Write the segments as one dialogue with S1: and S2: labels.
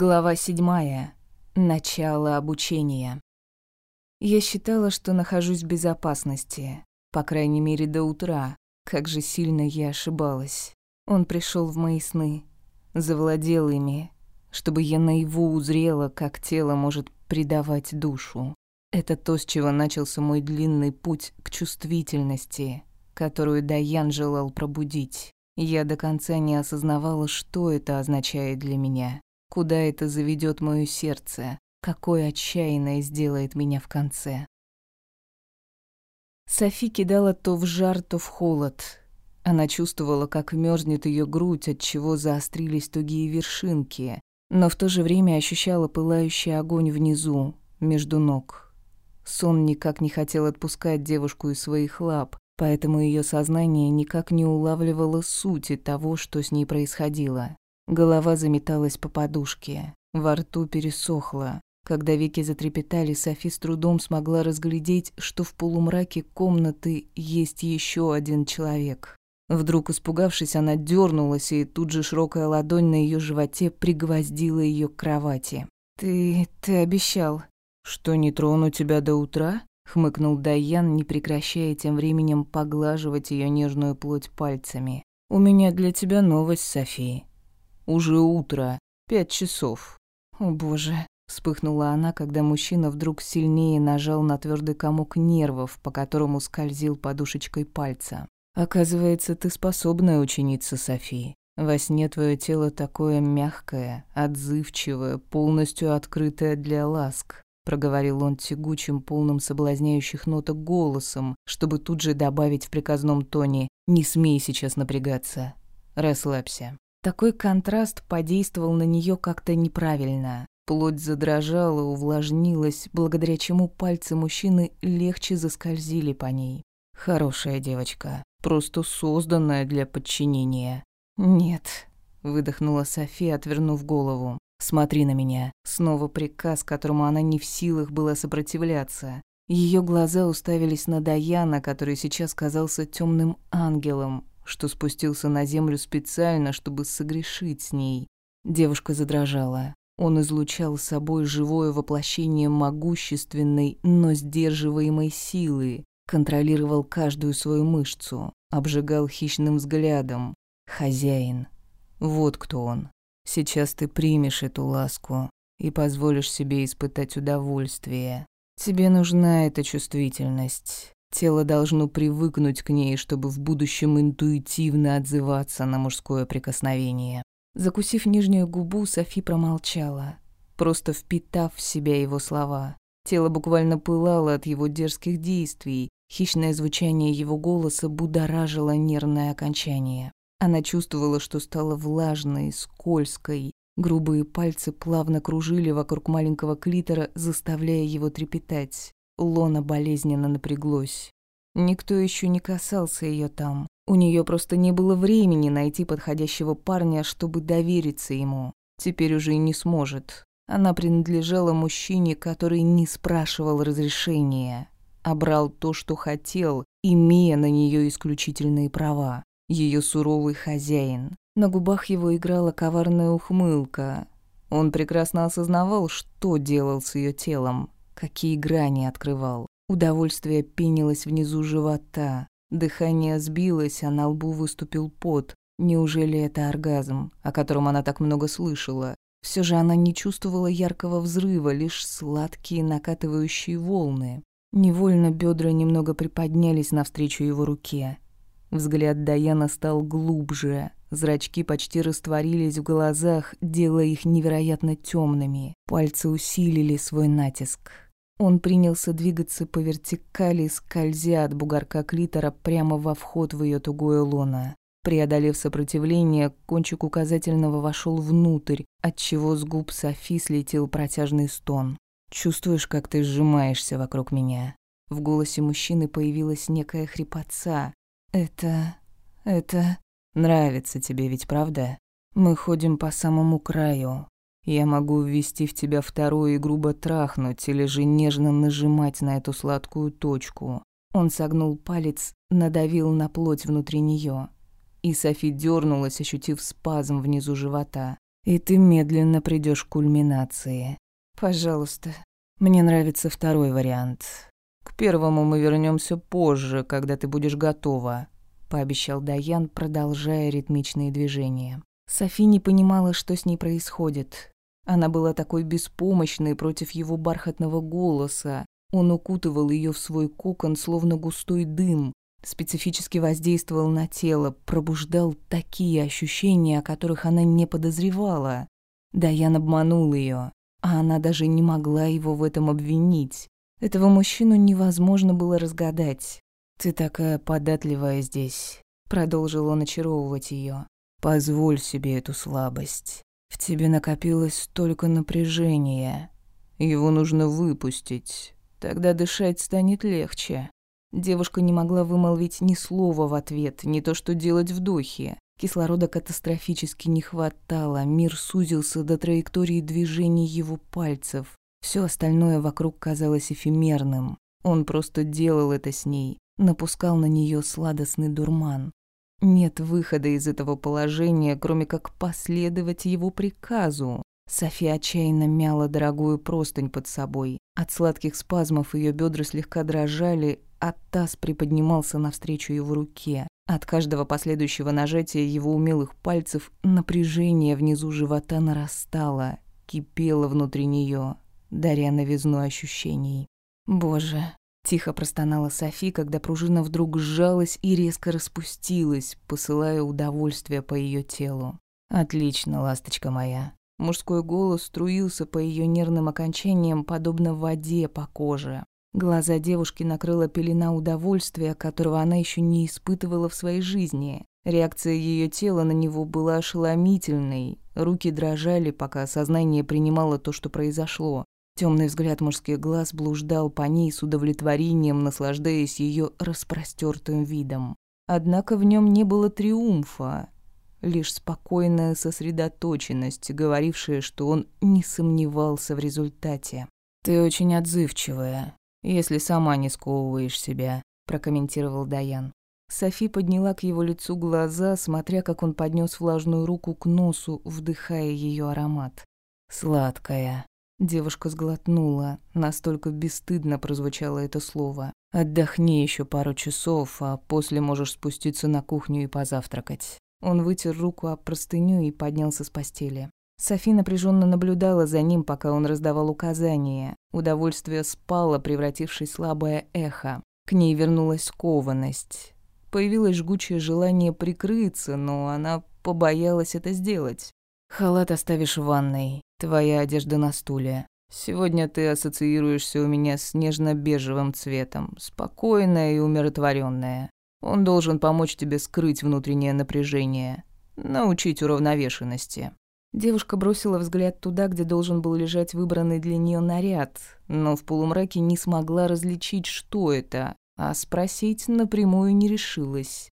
S1: Глава седьмая. Начало обучения. Я считала, что нахожусь в безопасности, по крайней мере до утра. Как же сильно я ошибалась. Он пришел в мои сны, завладел ими, чтобы я наяву узрела, как тело может предавать душу. Это то, с чего начался мой длинный путь к чувствительности, которую Даян желал пробудить. Я до конца не осознавала, что это означает для меня. Куда это заведет моё сердце? Какое отчаянное сделает меня в конце? Софи кидала то в жар, то в холод. Она чувствовала, как мерзнет ее грудь, от чего заострились тугие вершинки, но в то же время ощущала пылающий огонь внизу, между ног. Сон никак не хотел отпускать девушку из своих лап, поэтому ее сознание никак не улавливало сути того, что с ней происходило. Голова заметалась по подушке, во рту пересохло. Когда веки затрепетали, Софи с трудом смогла разглядеть, что в полумраке комнаты есть еще один человек. Вдруг испугавшись, она дернулась, и тут же широкая ладонь на ее животе пригвоздила ее к кровати. «Ты... ты обещал». «Что, не трону тебя до утра?» — хмыкнул Дайян, не прекращая тем временем поглаживать ее нежную плоть пальцами. «У меня для тебя новость, София. Уже утро, пять часов. О боже, вспыхнула она, когда мужчина вдруг сильнее нажал на твердый комок нервов, по которому скользил подушечкой пальца. Оказывается, ты способная ученица Софии. Во сне твое тело такое мягкое, отзывчивое, полностью открытое для ласк. Проговорил он тягучим, полным соблазняющих ноток голосом, чтобы тут же добавить в приказном тоне «Не смей сейчас напрягаться. Расслабься». Такой контраст подействовал на нее как-то неправильно. Плоть задрожала, увлажнилась, благодаря чему пальцы мужчины легче заскользили по ней. Хорошая девочка, просто созданная для подчинения. «Нет», — выдохнула София, отвернув голову. «Смотри на меня». Снова приказ, которому она не в силах была сопротивляться. Ее глаза уставились на Даяна, который сейчас казался темным ангелом, что спустился на землю специально, чтобы согрешить с ней. Девушка задрожала. Он излучал собой живое воплощение могущественной, но сдерживаемой силы, контролировал каждую свою мышцу, обжигал хищным взглядом. Хозяин. Вот кто он. Сейчас ты примешь эту ласку и позволишь себе испытать удовольствие. Тебе нужна эта чувствительность. Тело должно привыкнуть к ней, чтобы в будущем интуитивно отзываться на мужское прикосновение. Закусив нижнюю губу, Софи промолчала, просто впитав в себя его слова. Тело буквально пылало от его дерзких действий, хищное звучание его голоса будоражило нервное окончание. Она чувствовала, что стала влажной, скользкой. Грубые пальцы плавно кружили вокруг маленького клитора, заставляя его трепетать. Лона болезненно напряглась. Никто еще не касался ее там. У нее просто не было времени найти подходящего парня, чтобы довериться ему. Теперь уже и не сможет. Она принадлежала мужчине, который не спрашивал разрешения, а брал то, что хотел, имея на нее исключительные права. Ее суровый хозяин. На губах его играла коварная ухмылка. Он прекрасно осознавал, что делал с ее телом какие грани открывал. Удовольствие пенилось внизу живота, дыхание сбилось, а на лбу выступил пот. Неужели это оргазм, о котором она так много слышала? Все же она не чувствовала яркого взрыва, лишь сладкие накатывающие волны. Невольно бедра немного приподнялись навстречу его руке. Взгляд Даяна стал глубже, зрачки почти растворились в глазах, делая их невероятно темными. Пальцы усилили свой натиск. Он принялся двигаться по вертикали, скользя от бугорка клитора прямо во вход в ее тугое лоно. Преодолев сопротивление, кончик указательного вошел внутрь, отчего с губ Софи слетел протяжный стон. «Чувствуешь, как ты сжимаешься вокруг меня?» В голосе мужчины появилась некая хрипотца. «Это... это... нравится тебе ведь, правда? Мы ходим по самому краю, я могу ввести в тебя вторую и грубо трахнуть, или же нежно нажимать на эту сладкую точку. Он согнул палец, надавил на плоть внутри нее. И Софи дернулась, ощутив спазм внизу живота. и ты медленно придешь к кульминации. Пожалуйста. Мне нравится второй вариант. К первому мы вернемся позже, когда ты будешь готова, пообещал Даян, продолжая ритмичные движения. Софи не понимала, что с ней происходит. Она была такой беспомощной против его бархатного голоса. Он укутывал ее в свой кокон, словно густой дым, специфически воздействовал на тело, пробуждал такие ощущения, о которых она не подозревала. Даян обманул ее, а она даже не могла его в этом обвинить. Этого мужчину невозможно было разгадать. «Ты такая податливая здесь», — продолжил он очаровывать ее. «Позволь себе эту слабость. В тебе накопилось столько напряжения. Его нужно выпустить. Тогда дышать станет легче. Девушка не могла вымолвить ни слова в ответ, не то что делать вдохи. Кислорода катастрофически не хватало, мир сузился до траектории движений его пальцев. Все остальное вокруг казалось эфемерным. Он просто делал это с ней, напускал на нее сладостный дурман. Нет выхода из этого положения, кроме как последовать его приказу. София отчаянно мяла дорогую простынь под собой. От сладких спазмов ее бедра слегка дрожали, а таз приподнимался навстречу его руке. От каждого последующего нажатия его умелых пальцев напряжение внизу живота нарастало, кипело внутри нее, даря новизну ощущений. «Боже!» — тихо простонала Софи, когда пружина вдруг сжалась и резко распустилась, посылая удовольствие по ее телу. «Отлично, ласточка моя!» Мужской голос струился по ее нервным окончаниям, подобно воде по коже. Глаза девушки накрыла пелена удовольствия, которого она еще не испытывала в своей жизни. Реакция ее тела на него была ошеломительной. Руки дрожали, пока сознание принимало то, что произошло. Темный взгляд мужских глаз блуждал по ней с удовлетворением, наслаждаясь ее распростертым видом. Однако в нем не было триумфа, лишь спокойная сосредоточенность, говорившая, что он не сомневался в результате. «Ты очень отзывчивая, если сама не сковываешь себя», — прокомментировал Даян. Софи подняла к его лицу глаза, смотря, как он поднес влажную руку к носу, вдыхая ее аромат. «Сладкая». Девушка сглотнула, настолько бесстыдно прозвучало это слово. «Отдохни еще пару часов, а после можешь спуститься на кухню и позавтракать». Он вытер руку об простыню и поднялся с постели. Софи напряженно наблюдала за ним, пока он раздавал указания. Удовольствие спало, превратившись в слабое эхо. К ней вернулась скованность. Появилось жгучее желание прикрыться, но она побоялась это сделать. «Халат оставишь в ванной. Твоя одежда на стуле. Сегодня ты ассоциируешься у меня с нежно-бежевым цветом, спокойная и умиротворенная. Он должен помочь тебе скрыть внутреннее напряжение, научить уравновешенности». Девушка бросила взгляд туда, где должен был лежать выбранный для нее наряд, но в полумраке не смогла различить, что это, а спросить напрямую не решилась.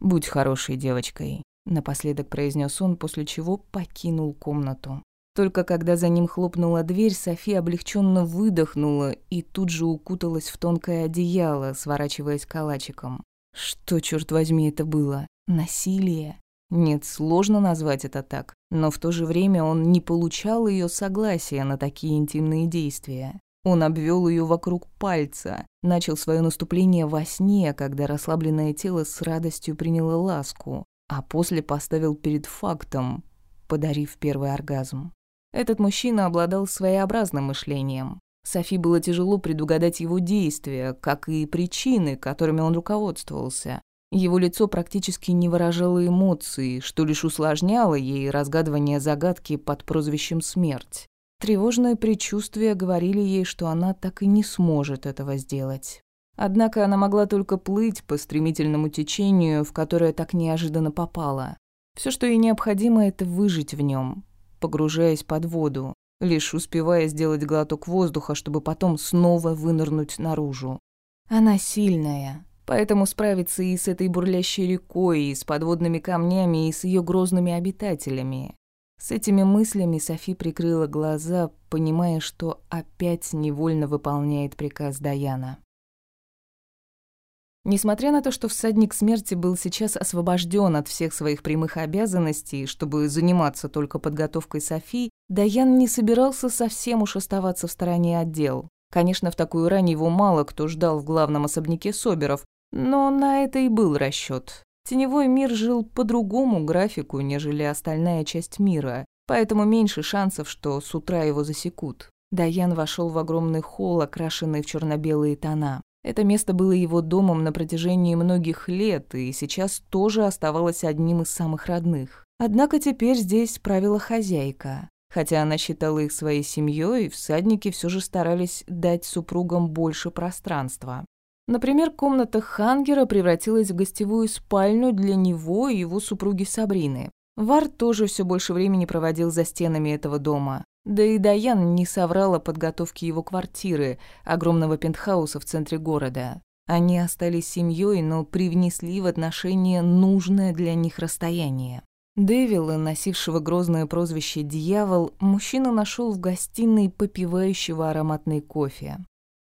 S1: «Будь хорошей девочкой», — напоследок произнес он, после чего покинул комнату. Только когда за ним хлопнула дверь, София облегченно выдохнула и тут же укуталась в тонкое одеяло, сворачиваясь калачиком. Что, черт возьми, это было? Насилие? Нет, сложно назвать это так, но в то же время он не получал ее согласия на такие интимные действия. Он обвел ее вокруг пальца, начал свое наступление во сне, когда расслабленное тело с радостью приняло ласку, а после поставил перед фактом, подарив первый оргазм. Этот мужчина обладал своеобразным мышлением. Софи было тяжело предугадать его действия, как и причины, которыми он руководствовался. Его лицо практически не выражало эмоций, что лишь усложняло ей разгадывание загадки под прозвищем «Смерть». Тревожные предчувствия говорили ей, что она так и не сможет этого сделать. Однако она могла только плыть по стремительному течению, в которое так неожиданно попала. Все, что ей необходимо, это выжить в нем, погружаясь под воду, лишь успевая сделать глоток воздуха, чтобы потом снова вынырнуть наружу. Она сильная, поэтому справится и с этой бурлящей рекой, и с подводными камнями, и с ее грозными обитателями. С этими мыслями Софи прикрыла глаза, понимая, что опять невольно выполняет приказ Даяна. Несмотря на то, что всадник смерти был сейчас освобожден от всех своих прямых обязанностей, чтобы заниматься только подготовкой Софи, Даян не собирался совсем уж оставаться в стороне отдел. Конечно, в такую рань его мало кто ждал в главном особняке Соберов, но на это и был расчет. Теневой мир жил по другому графику, нежели остальная часть мира, поэтому меньше шансов, что с утра его засекут. Даян вошел в огромный холл, окрашенный в черно-белые тона. Это место было его домом на протяжении многих лет и сейчас тоже оставалось одним из самых родных. Однако теперь здесь правила хозяйка. Хотя она считала их своей семьей, всадники все же старались дать супругам больше пространства. Например, комната Хангера превратилась в гостевую спальню для него и его супруги Сабрины. Вар тоже все больше времени проводил за стенами этого дома. Да и Даян не соврал о подготовке его квартиры, огромного пентхауса в центре города. Они остались семьей, но привнесли в отношения нужное для них расстояние. Дэвила, носившего грозное прозвище «Дьявол», мужчина нашел в гостиной попивающего ароматный кофе.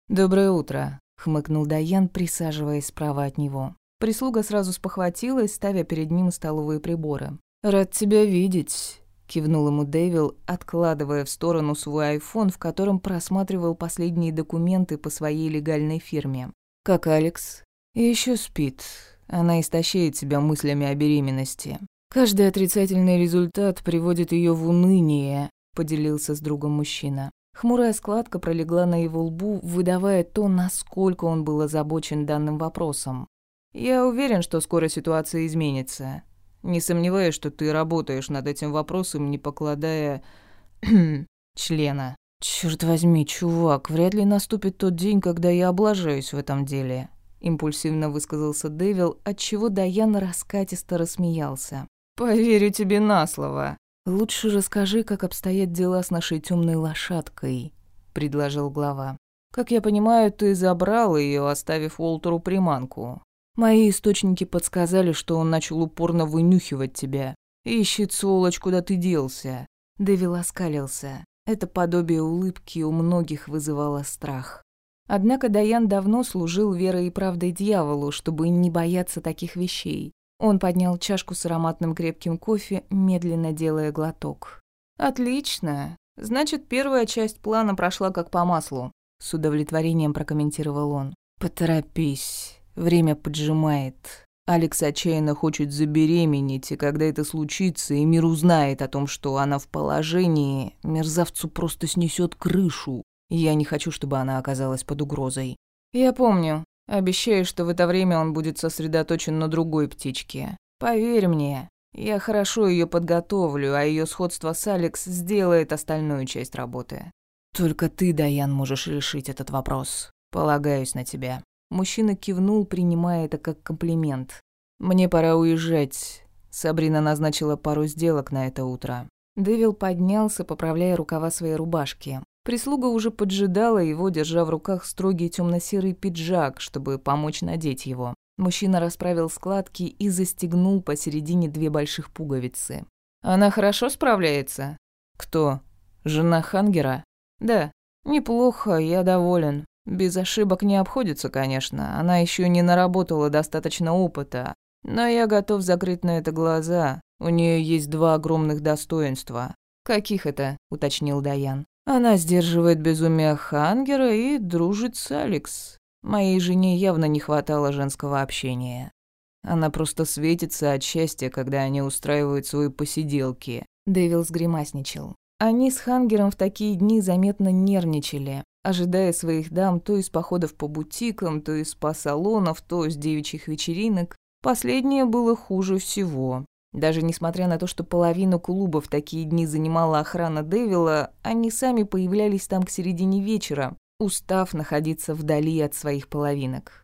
S1: «Доброе утро», — хмыкнул Даян, присаживаясь справа от него. Прислуга сразу спохватилась, ставя перед ним столовые приборы. «Рад тебя видеть», — кивнул ему Дэвил, откладывая в сторону свой айфон, в котором просматривал последние документы по своей легальной фирме. «Как Алекс?» «И еще спит. Она истощает себя мыслями о беременности. Каждый отрицательный результат приводит ее в уныние», — поделился с другом мужчина. Хмурая складка пролегла на его лбу, выдавая то, насколько он был озабочен данным вопросом. «Я уверен, что скоро ситуация изменится. Не сомневаюсь, что ты работаешь над этим вопросом, не покладая... члена. Черт возьми, чувак, вряд ли наступит тот день, когда я облажаюсь в этом деле. Импульсивно высказался Дэвил, отчего Даян раскатисто рассмеялся. «Поверю тебе на слово. «Лучше расскажи, как обстоят дела с нашей темной лошадкой», — предложил глава. «Как я понимаю, ты забрал ее, оставив Уолтеру приманку. Мои источники подсказали, что он начал упорно вынюхивать тебя. Ищет, сволочь, куда ты делся». Дэвил оскалился. Это подобие улыбки у многих вызывало страх. Однако Даян давно служил верой и правдой дьяволу, чтобы не бояться таких вещей. Он поднял чашку с ароматным крепким кофе, медленно делая глоток. «Отлично. Значит, первая часть плана прошла как по маслу», — с удовлетворением прокомментировал он. «Поторопись. Время поджимает. Алекс отчаянно хочет забеременеть, и когда это случится, и мир узнает о том, что она в положении, мерзавцу просто снесет крышу. Я не хочу, чтобы она оказалась под угрозой». «Я помню. Обещаю, что в это время он будет сосредоточен на другой птичке. Поверь мне, я хорошо ее подготовлю, а ее сходство с Алекс сделает остальную часть работы. Только ты, Даян, можешь решить этот вопрос. Полагаюсь на тебя. Мужчина кивнул, принимая это как комплимент. Мне пора уезжать. Сабрина назначила пару сделок на это утро. Дэвил поднялся, поправляя рукава своей рубашки. Прислуга уже поджидала его, держа в руках строгий темно-серый пиджак, чтобы помочь надеть его. Мужчина расправил складки и застегнул посередине две больших пуговицы. «Она хорошо справляется?» «Кто? Жена Хангера?» «Да. Неплохо, я доволен. Без ошибок не обходится, конечно. Она еще не наработала достаточно опыта. Но я готов закрыть на это глаза. У нее есть два огромных достоинства». «Каких это?» – уточнил Даян. Она сдерживает безумие Хангера и дружит с Алекс. Моей жене явно не хватало женского общения. Она просто светится от счастья, когда они устраивают свои посиделки. Дэвил сгримасничал. Они с Хангером в такие дни заметно нервничали, ожидая своих дам то из походов по бутикам, то из спа-салонов, то с девичьих вечеринок. Последнее было хуже всего. Даже несмотря на то, что половину клуба в такие дни занимала охрана Дэвила, они сами появлялись там к середине вечера, устав находиться вдали от своих половинок.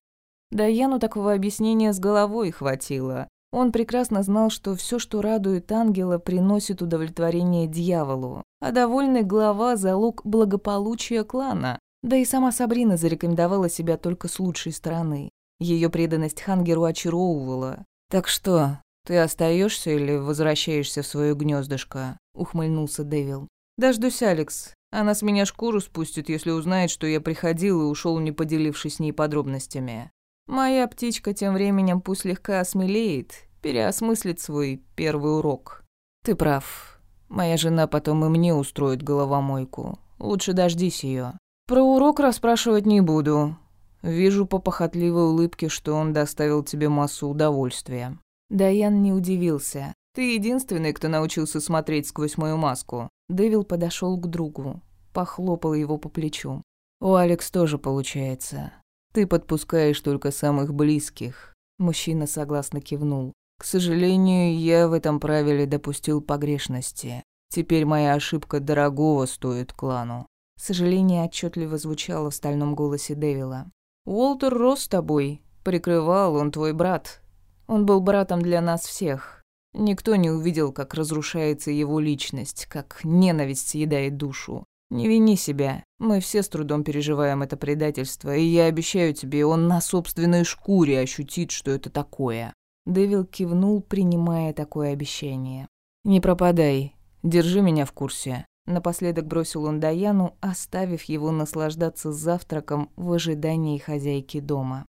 S1: Даяну такого объяснения с головой хватило. Он прекрасно знал, что все, что радует ангела, приносит удовлетворение дьяволу, а довольный глава – залог благополучия клана. Да и сама Сабрина зарекомендовала себя только с лучшей стороны. Ее преданность Хангеру очаровывала. Так что, «Ты остаешься или возвращаешься в свое гнездышко? ухмыльнулся Дэвил. «Дождусь Алекс. Она с меня шкуру спустит, если узнает, что я приходил и ушел, не поделившись с ней подробностями. Моя птичка тем временем пусть слегка осмелеет, переосмыслит свой первый урок. Ты прав. Моя жена потом и мне устроит головомойку. Лучше дождись ее. Про урок расспрашивать не буду. Вижу по похотливой улыбке, что он доставил тебе массу удовольствия. Даян не удивился. Ты единственный, кто научился смотреть сквозь мою маску. Дэвил подошел к другу, похлопал его по плечу. У Алекс тоже получается. Ты подпускаешь только самых близких. Мужчина согласно кивнул. К сожалению, я в этом правиле допустил погрешности. Теперь моя ошибка дорогого стоит клану. Сожаление отчетливо звучало в стальном голосе Дэвила. «Уолтер рос с тобой. Прикрывал, он твой брат. Он был братом для нас всех. Никто не увидел, как разрушается его личность, как ненависть съедает душу. Не вини себя. Мы все с трудом переживаем это предательство, и я обещаю тебе, он на собственной шкуре ощутит, что это такое». Дэвил кивнул, принимая такое обещание. «Не пропадай. Держи меня в курсе». Напоследок бросил он Даяну, оставив его наслаждаться завтраком в ожидании хозяйки дома.